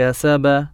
كسب